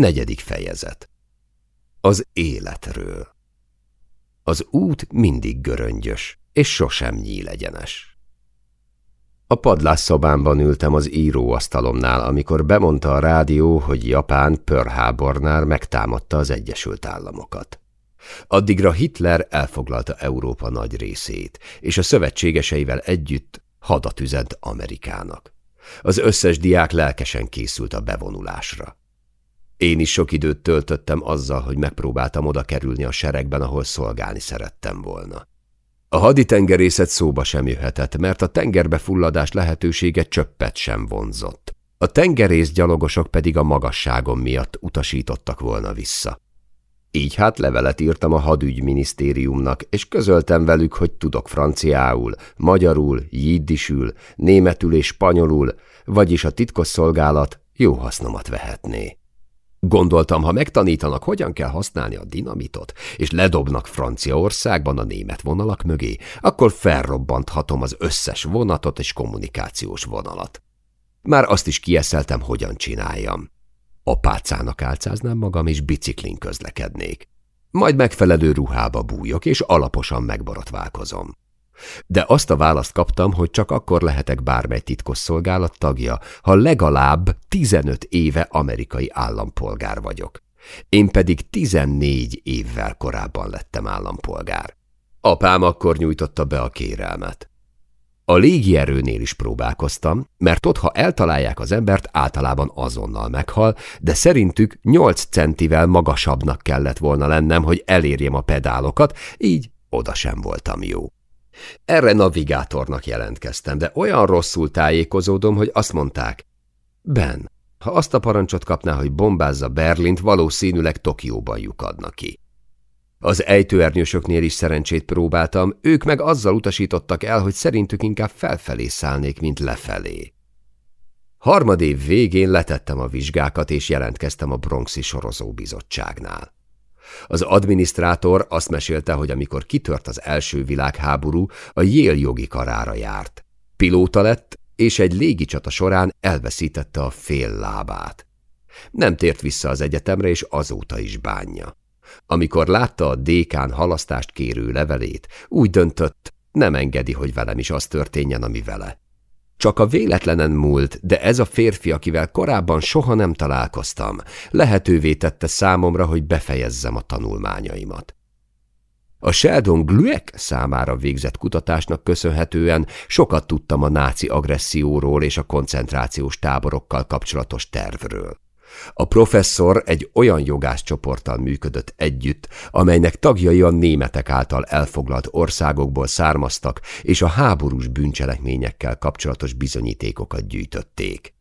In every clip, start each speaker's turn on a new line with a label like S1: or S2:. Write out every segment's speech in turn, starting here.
S1: Negyedik fejezet Az életről Az út mindig göröngyös, és sosem nyílegyenes. A padlásszobámban ültem az íróasztalomnál, amikor bemondta a rádió, hogy Japán pörhábornál megtámadta az Egyesült Államokat. Addigra Hitler elfoglalta Európa nagy részét, és a szövetségeseivel együtt hadat üzent Amerikának. Az összes diák lelkesen készült a bevonulásra. Én is sok időt töltöttem azzal, hogy megpróbáltam oda kerülni a seregben, ahol szolgálni szerettem volna. A haditengerészet szóba sem jöhetett, mert a tengerbe fulladás lehetősége csöppet sem vonzott. A tengerész gyalogosok pedig a magasságom miatt utasítottak volna vissza. Így hát levelet írtam a hadügyminisztériumnak, és közöltem velük, hogy tudok franciául, magyarul, jiddisül, németül és spanyolul, vagyis a titkosszolgálat jó hasznomat vehetné. Gondoltam, ha megtanítanak, hogyan kell használni a dinamitot, és ledobnak Franciaországban a német vonalak mögé, akkor felrobbanthatom az összes vonatot és kommunikációs vonalat. Már azt is kieszeltem, hogyan csináljam. Apácának álcáznám magam, és biciklin közlekednék. Majd megfelelő ruhába bújok, és alaposan megborotválkozom. De azt a választ kaptam, hogy csak akkor lehetek bármely titkosszolgálat tagja, ha legalább 15 éve amerikai állampolgár vagyok. Én pedig 14 évvel korábban lettem állampolgár. Apám akkor nyújtotta be a kérelmet. A légierőnél is próbálkoztam, mert ott, ha eltalálják az embert, általában azonnal meghal, de szerintük 8 centivel magasabbnak kellett volna lennem, hogy elérjem a pedálokat, így oda sem voltam jó. Erre navigátornak jelentkeztem, de olyan rosszul tájékozódom, hogy azt mondták, Ben, ha azt a parancsot kapná, hogy bombázza Berlint, valószínűleg Tokióban lyukadna ki. Az ejtőernyősöknél is szerencsét próbáltam, ők meg azzal utasítottak el, hogy szerintük inkább felfelé szállnék, mint lefelé. Harmadév végén letettem a vizsgákat, és jelentkeztem a Bronxi Sorozóbizottságnál. Az adminisztrátor azt mesélte, hogy amikor kitört az első világháború, a Yale jogi karára járt. Pilóta lett, és egy légicsata során elveszítette a fél lábát. Nem tért vissza az egyetemre, és azóta is bánja. Amikor látta a dékán halasztást kérő levelét, úgy döntött, nem engedi, hogy velem is az történjen, ami vele. Csak a véletlenen múlt, de ez a férfi, akivel korábban soha nem találkoztam, lehetővé tette számomra, hogy befejezzem a tanulmányaimat. A Sheldon Glueck számára végzett kutatásnak köszönhetően sokat tudtam a náci agresszióról és a koncentrációs táborokkal kapcsolatos tervről. A professzor egy olyan jogászcsoporttal működött együtt, amelynek tagjai a németek által elfoglalt országokból származtak, és a háborús bűncselekményekkel kapcsolatos bizonyítékokat gyűjtötték.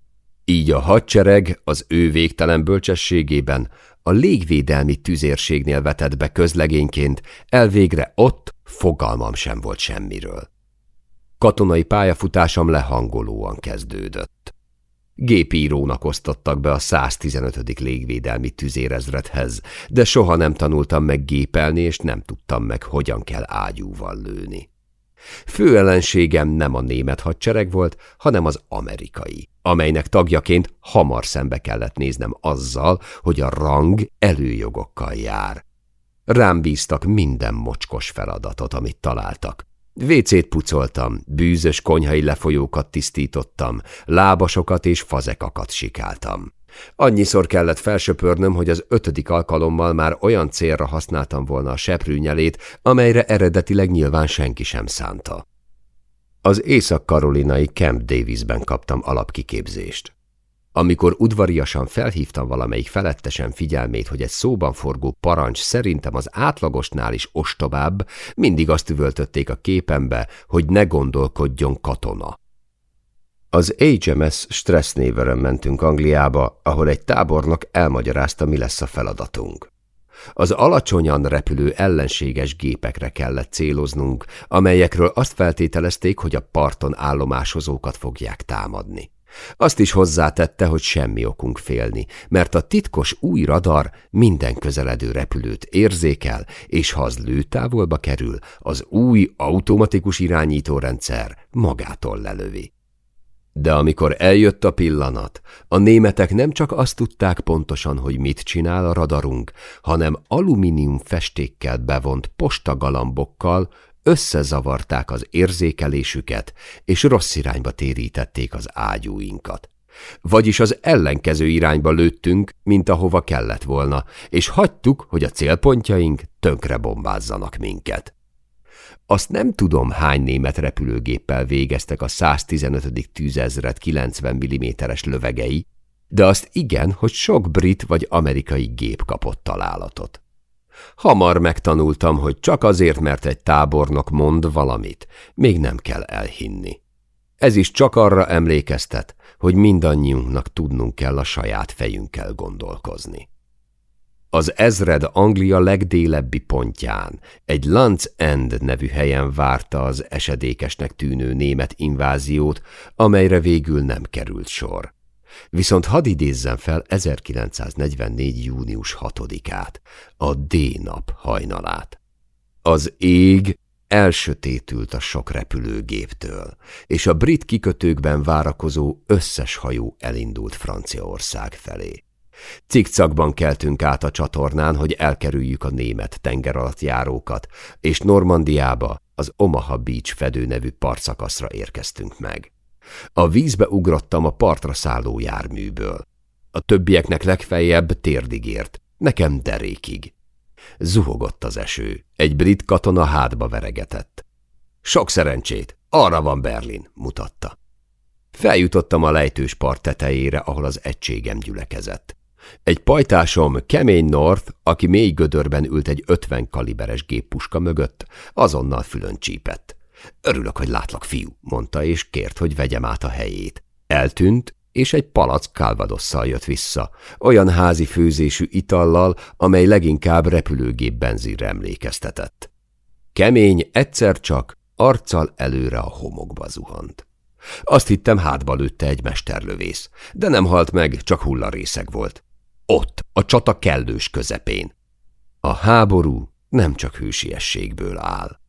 S1: Így a hadsereg az ő végtelen bölcsességében a légvédelmi tüzérségnél vetett be közlegényként, elvégre ott fogalmam sem volt semmiről. Katonai pályafutásom lehangolóan kezdődött. Gépírónak osztottak be a 115. légvédelmi tüzérezredhez, de soha nem tanultam meg gépelni, és nem tudtam meg, hogyan kell ágyúval lőni. Fő ellenségem nem a német hadsereg volt, hanem az amerikai, amelynek tagjaként hamar szembe kellett néznem azzal, hogy a rang előjogokkal jár. Rám bíztak minden mocskos feladatot, amit találtak. Vécét pucoltam, bűzös konyhai lefolyókat tisztítottam, lábasokat és fazekakat sikáltam. Annyiszor kellett felsöpörnöm, hogy az ötödik alkalommal már olyan célra használtam volna a seprűnyelét, amelyre eredetileg nyilván senki sem szánta. Az észak-karolinai Camp Davisben kaptam alapkiképzést. Amikor udvariasan felhívtam valamelyik felettesen figyelmét, hogy egy szóban forgó parancs szerintem az átlagosnál is ostobább, mindig azt üvöltötték a képembe, hogy ne gondolkodjon katona. Az HMS Stressnéveren mentünk Angliába, ahol egy tábornok elmagyarázta, mi lesz a feladatunk. Az alacsonyan repülő ellenséges gépekre kellett céloznunk, amelyekről azt feltételezték, hogy a parton állomásozókat fogják támadni. Azt is hozzátette, hogy semmi okunk félni, mert a titkos új radar minden közeledő repülőt érzékel, és ha az lőtávolba kerül, az új automatikus irányítórendszer magától lelövi. De amikor eljött a pillanat, a németek nem csak azt tudták pontosan, hogy mit csinál a radarunk, hanem alumínium festékkel bevont postagalambokkal összezavarták az érzékelésüket, és rossz irányba térítették az ágyúinkat. Vagyis az ellenkező irányba lőttünk, mint ahova kellett volna, és hagytuk, hogy a célpontjaink tönkre bombázzanak minket. Azt nem tudom, hány német repülőgéppel végeztek a 115. tűzezret 90 mm-es lövegei, de azt igen, hogy sok brit vagy amerikai gép kapott találatot. Hamar megtanultam, hogy csak azért, mert egy tábornok mond valamit, még nem kell elhinni. Ez is csak arra emlékeztet, hogy mindannyiunknak tudnunk kell a saját fejünkkel gondolkozni. Az ezred Anglia legdélebbi pontján, egy Lands End nevű helyen várta az esedékesnek tűnő német inváziót, amelyre végül nem került sor. Viszont hadd idézzem fel 1944. június 6-át, a D-nap hajnalát. Az ég elsötétült a sok repülőgéptől, és a brit kikötőkben várakozó összes hajó elindult Franciaország felé. Cikcakban keltünk át a csatornán, hogy elkerüljük a német tengeralattjárókat, és Normandiába, az Omaha Beach fedő nevű partszakaszra érkeztünk meg. A vízbe ugrottam a partra szálló járműből. A többieknek legfeljebb térdig ért, nekem derékig. Zuhogott az eső, egy brit katona hátba veregetett. Sok szerencsét, arra van Berlin, mutatta. Feljutottam a lejtős part tetejére, ahol az egységem gyülekezett. Egy pajtásom, kemény North, aki mély gödörben ült egy 50 kaliberes géppuska mögött, azonnal fülön csípett. Örülök, hogy látlak, fiú, mondta, és kért, hogy vegyem át a helyét. Eltűnt, és egy palack kálvadosszal jött vissza, olyan házi főzésű itallal, amely leginkább repülőgép benzinre emlékeztetett. Kemény egyszer csak, arccal előre a homokba zuhant. Azt hittem hátba lőtte egy mesterlövész, de nem halt meg, csak hullarészeg volt. Ott, a csata kellős közepén. A háború nem csak hősiességből áll.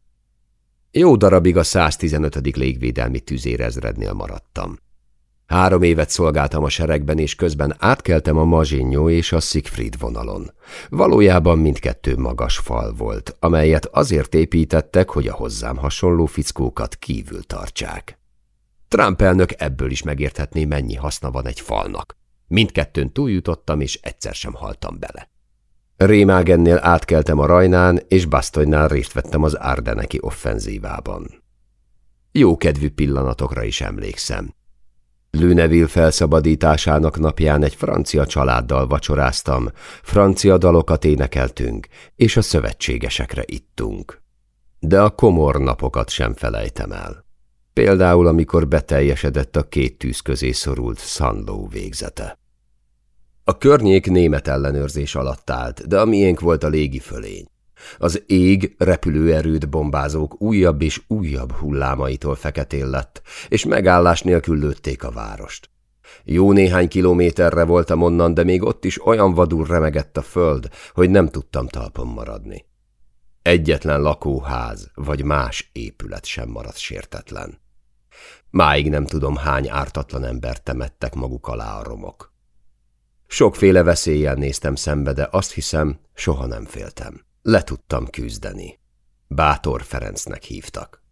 S1: Jó darabig a 115. légvédelmi tüzérezrednél maradtam. Három évet szolgáltam a seregben, és közben átkeltem a Mazsinyó és a Siegfried vonalon. Valójában mindkettő magas fal volt, amelyet azért építettek, hogy a hozzám hasonló fickókat kívül tartsák. Trump elnök ebből is megérthetné, mennyi haszna van egy falnak. Mindkettőn túljutottam, és egyszer sem haltam bele. Rémágennél átkeltem a Rajnán, és Bastonnál részt vettem az Ardeneki offenzívában. Jókedvű pillanatokra is emlékszem. Lüneville felszabadításának napján egy francia családdal vacsoráztam, francia dalokat énekeltünk, és a szövetségesekre ittunk. De a komor napokat sem felejtem el. Például, amikor beteljesedett a két tűz közé szorult Szandó végzete. A környék német ellenőrzés alatt állt, de a miénk volt a légi fölény. Az ég repülőerőt bombázók újabb és újabb hullámaitól feketén lett, és megállás nélkül lőtték a várost. Jó néhány kilométerre voltam onnan, de még ott is olyan vadul remegett a föld, hogy nem tudtam talpon maradni. Egyetlen lakóház vagy más épület sem maradt sértetlen. Máig nem tudom, hány ártatlan embert temettek maguk alá a romok. Sokféle veszéllyel néztem szembe, de azt hiszem, soha nem féltem. Le tudtam küzdeni. Bátor Ferencnek hívtak.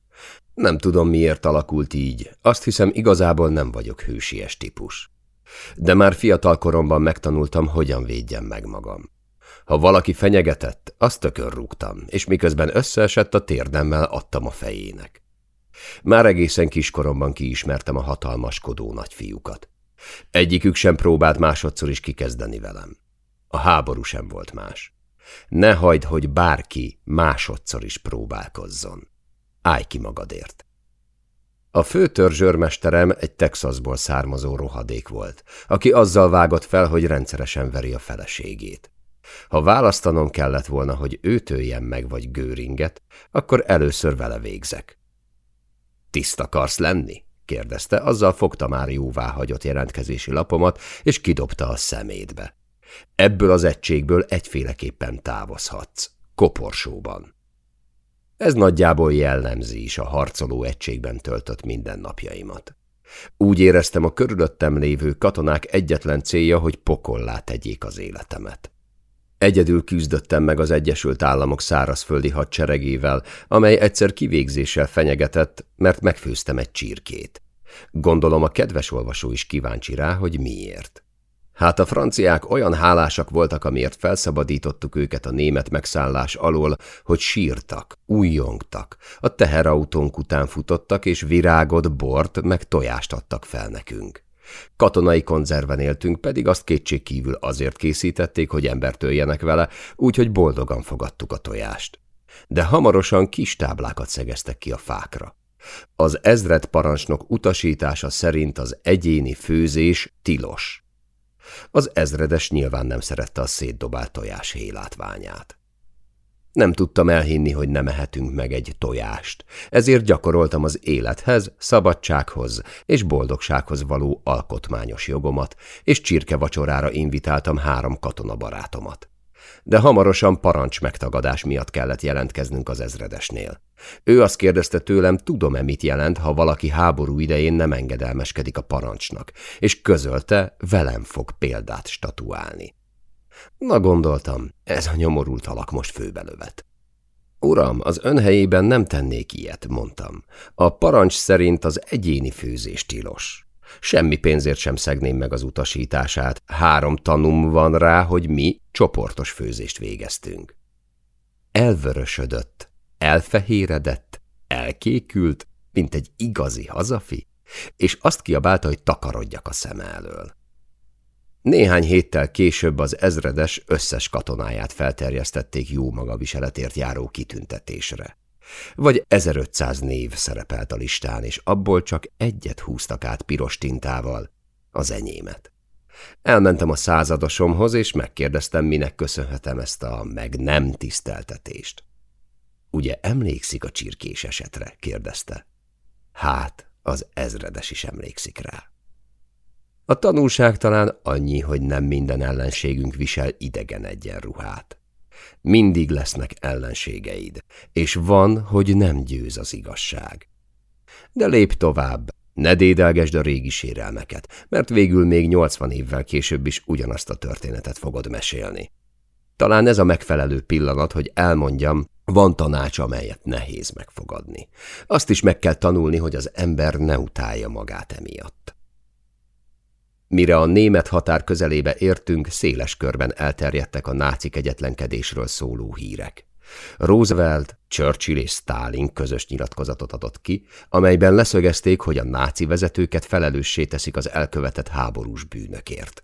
S1: Nem tudom, miért alakult így, azt hiszem, igazából nem vagyok hősies típus. De már fiatal koromban megtanultam, hogyan védjem meg magam. Ha valaki fenyegetett, azt tökör rúgtam, és miközben összeesett a térdemmel adtam a fejének. Már egészen kiskoromban kiismertem a hatalmaskodó nagyfiúkat. Egyikük sem próbált másodszor is kikezdeni velem. A háború sem volt más. Ne hagyd, hogy bárki másodszor is próbálkozzon. Állj ki magadért. A főtörzsőrmesterem egy Texasból származó rohadék volt, aki azzal vágott fel, hogy rendszeresen veri a feleségét. Ha választanom kellett volna, hogy őt öljem meg vagy gőringet, akkor először vele végzek. Tiszt akarsz lenni? Kérdezte, azzal fogta már jóvá hagyott jelentkezési lapomat, és kidobta a szemétbe. Ebből az egységből egyféleképpen távozhatsz, koporsóban. Ez nagyjából jellemzi is a harcoló egységben töltött mindennapjaimat. Úgy éreztem, a körülöttem lévő katonák egyetlen célja, hogy pokollá tegyék az életemet. Egyedül küzdöttem meg az Egyesült Államok szárazföldi hadseregével, amely egyszer kivégzéssel fenyegetett, mert megfőztem egy csirkét. Gondolom a kedves olvasó is kíváncsi rá, hogy miért. Hát a franciák olyan hálásak voltak, amiért felszabadítottuk őket a német megszállás alól, hogy sírtak, újjongtak, a teherautónk után futottak, és virágot, bort, meg tojást adtak fel nekünk. Katonai konzerven éltünk, pedig azt kétségkívül azért készítették, hogy embert öljenek vele, úgyhogy boldogan fogadtuk a tojást. De hamarosan kis táblákat szegeztek ki a fákra. Az ezred parancsnok utasítása szerint az egyéni főzés tilos. Az ezredes nyilván nem szerette a szétdobált tojás hélátványát. Nem tudtam elhinni, hogy nem ehetünk meg egy tojást, ezért gyakoroltam az élethez, szabadsághoz és boldogsághoz való alkotmányos jogomat, és csirkevacsorára invitáltam három katonabarátomat. De hamarosan parancs megtagadás miatt kellett jelentkeznünk az ezredesnél. Ő azt kérdezte tőlem, tudom-e mit jelent, ha valaki háború idején nem engedelmeskedik a parancsnak, és közölte, velem fog példát statuálni. Na gondoltam, ez a nyomorult alak most főbelövet. Uram, az ön helyében nem tennék ilyet, mondtam. A parancs szerint az egyéni főzés tilos. Semmi pénzért sem szegném meg az utasítását. Három tanum van rá, hogy mi csoportos főzést végeztünk. Elvörösödött, elfehéredett, elkékült, mint egy igazi hazafi, és azt kiabálta, hogy takarodjak a szem elől. Néhány héttel később az ezredes összes katonáját felterjesztették jó magaviseletért járó kitüntetésre. Vagy 1500 név szerepelt a listán, és abból csak egyet húztak át piros tintával, az enyémet. Elmentem a századosomhoz, és megkérdeztem, minek köszönhetem ezt a meg nem tiszteltetést. Ugye emlékszik a csirkés esetre? kérdezte. Hát, az ezredes is emlékszik rá. A tanulság talán annyi, hogy nem minden ellenségünk visel idegen egyenruhát. Mindig lesznek ellenségeid, és van, hogy nem győz az igazság. De lép tovább, ne dédelgesd a régi sérelmeket, mert végül még nyolcvan évvel később is ugyanazt a történetet fogod mesélni. Talán ez a megfelelő pillanat, hogy elmondjam, van tanács, amelyet nehéz megfogadni. Azt is meg kell tanulni, hogy az ember ne utálja magát emiatt. Mire a német határ közelébe értünk, széles körben elterjedtek a nácik egyetlenkedésről szóló hírek. Roosevelt, Churchill és Stalin közös nyilatkozatot adott ki, amelyben leszögezték, hogy a náci vezetőket felelőssé teszik az elkövetett háborús bűnökért.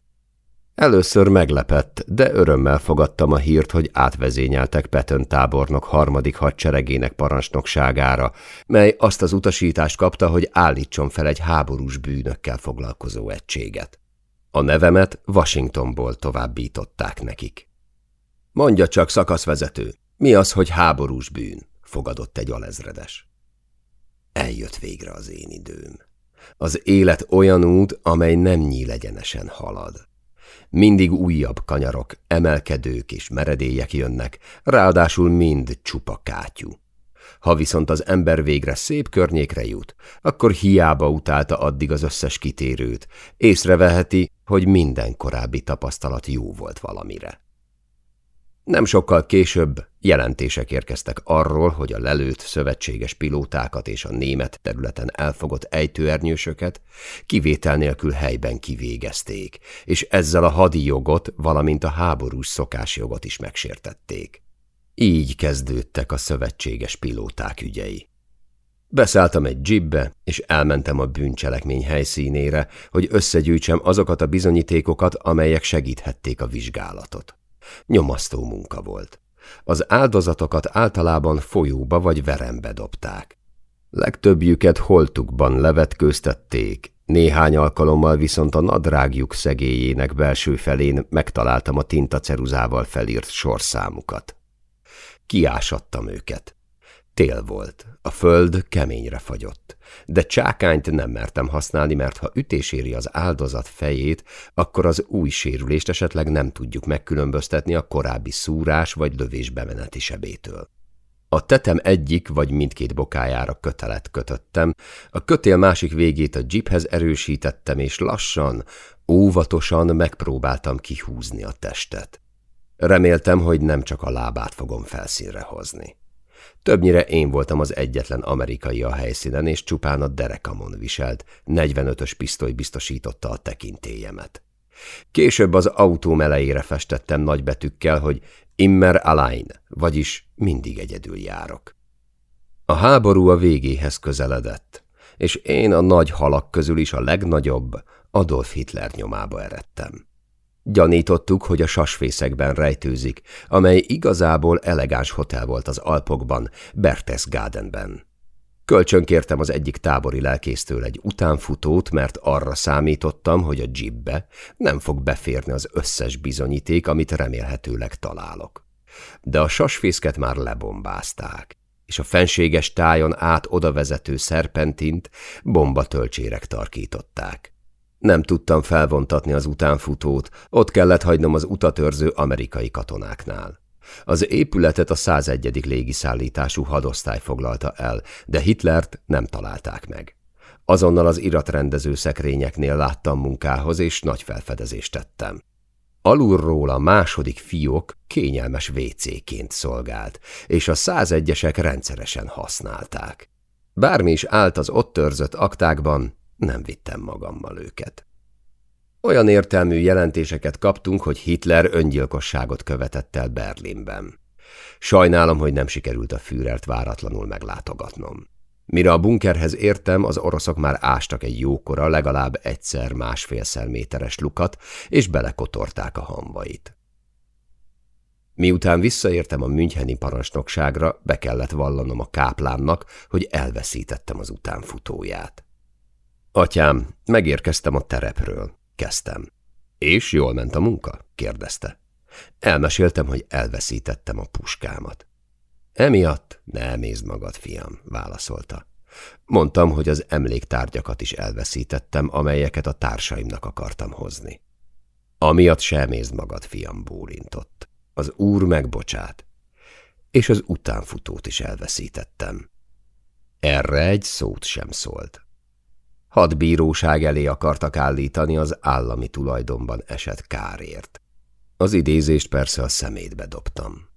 S1: Először meglepett, de örömmel fogadtam a hírt, hogy átvezényeltek Petön tábornok harmadik hadseregének parancsnokságára, mely azt az utasítást kapta, hogy állítson fel egy háborús bűnökkel foglalkozó egységet. A nevemet Washingtonból továbbították nekik. Mondja csak, szakaszvezető, mi az, hogy háborús bűn? fogadott egy alezredes. Eljött végre az én időm. Az élet olyan út, amely nem nyílegyenesen halad. Mindig újabb kanyarok, emelkedők és meredélyek jönnek, ráadásul mind csupa kátyú. Ha viszont az ember végre szép környékre jut, akkor hiába utálta addig az összes kitérőt, észreveheti, hogy minden korábbi tapasztalat jó volt valamire. Nem sokkal később jelentések érkeztek arról, hogy a lelőtt szövetséges pilótákat és a német területen elfogott ejtőernyősöket kivétel nélkül helyben kivégezték, és ezzel a hadi jogot, valamint a háborús szokásjogot is megsértették. Így kezdődtek a szövetséges pilóták ügyei. Beszálltam egy dzsibbe, és elmentem a bűncselekmény helyszínére, hogy összegyűjtsem azokat a bizonyítékokat, amelyek segíthették a vizsgálatot. Nyomasztó munka volt. Az áldozatokat általában folyóba vagy verembe dobták. Legtöbbjüket holtukban levetkőztették, néhány alkalommal viszont a nadrágjuk szegélyének belső felén megtaláltam a tintaceruzával felírt sorszámukat. Kiásattam őket. Tél volt, a föld keményre fagyott, de csákányt nem mertem használni, mert ha ütés éri az áldozat fejét, akkor az új sérülést esetleg nem tudjuk megkülönböztetni a korábbi szúrás vagy lövés bemeneti sebétől. A tetem egyik vagy mindkét bokájára kötelet kötöttem, a kötél másik végét a jeephez erősítettem, és lassan, óvatosan megpróbáltam kihúzni a testet. Reméltem, hogy nem csak a lábát fogom felszínre hozni. Többnyire én voltam az egyetlen amerikai a helyszínen, és csupán a derekamon viselt, 45-ös pisztoly biztosította a tekintélyemet. Később az autó melejére festettem nagybetűkkel, hogy Immer allein, vagyis mindig egyedül járok. A háború a végéhez közeledett, és én a nagy halak közül is a legnagyobb, Adolf Hitler nyomába eredtem. Gyanítottuk, hogy a sasfészekben rejtőzik, amely igazából elegáns hotel volt az Alpokban, Berchtesgadenben. Kölcsönkértem az egyik tábori lelkésztől egy utánfutót, mert arra számítottam, hogy a jeepbe nem fog beférni az összes bizonyíték, amit remélhetőleg találok. De a sasfészket már lebombázták, és a fenséges tájon át odavezető szerpentint bombatölcsérek tarkították. Nem tudtam felvontatni az utánfutót, ott kellett hagynom az utatőrző amerikai katonáknál. Az épületet a 101. légiszállítású hadosztály foglalta el, de Hitlert nem találták meg. Azonnal az iratrendező szekrényeknél láttam munkához, és nagy felfedezést tettem. Alulról a második fiók kényelmes WC-ként szolgált, és a 101-esek rendszeresen használták. Bármi is állt az ott törzött aktákban, nem vittem magammal őket. Olyan értelmű jelentéseket kaptunk, hogy Hitler öngyilkosságot követett el Berlinben. Sajnálom, hogy nem sikerült a Führert váratlanul meglátogatnom. Mire a bunkerhez értem, az oroszok már ástak egy jókora, legalább egyszer másfélszer méteres lukat, és belekotorták a hamvait. Miután visszaértem a Müncheni parancsnokságra, be kellett vallanom a káplánnak, hogy elveszítettem az utánfutóját. Atyám, megérkeztem a terepről. Kezdtem. És jól ment a munka? kérdezte. Elmeséltem, hogy elveszítettem a puskámat. Emiatt ne emézd magad, fiam, válaszolta. Mondtam, hogy az emléktárgyakat is elveszítettem, amelyeket a társaimnak akartam hozni. Amiatt se emézd magad, fiam, bólintott. Az úr megbocsát. És az utánfutót is elveszítettem. Erre egy szót sem szólt. Hat bíróság elé akartak állítani az állami tulajdonban esett kárért. Az idézést persze a szemétbe dobtam.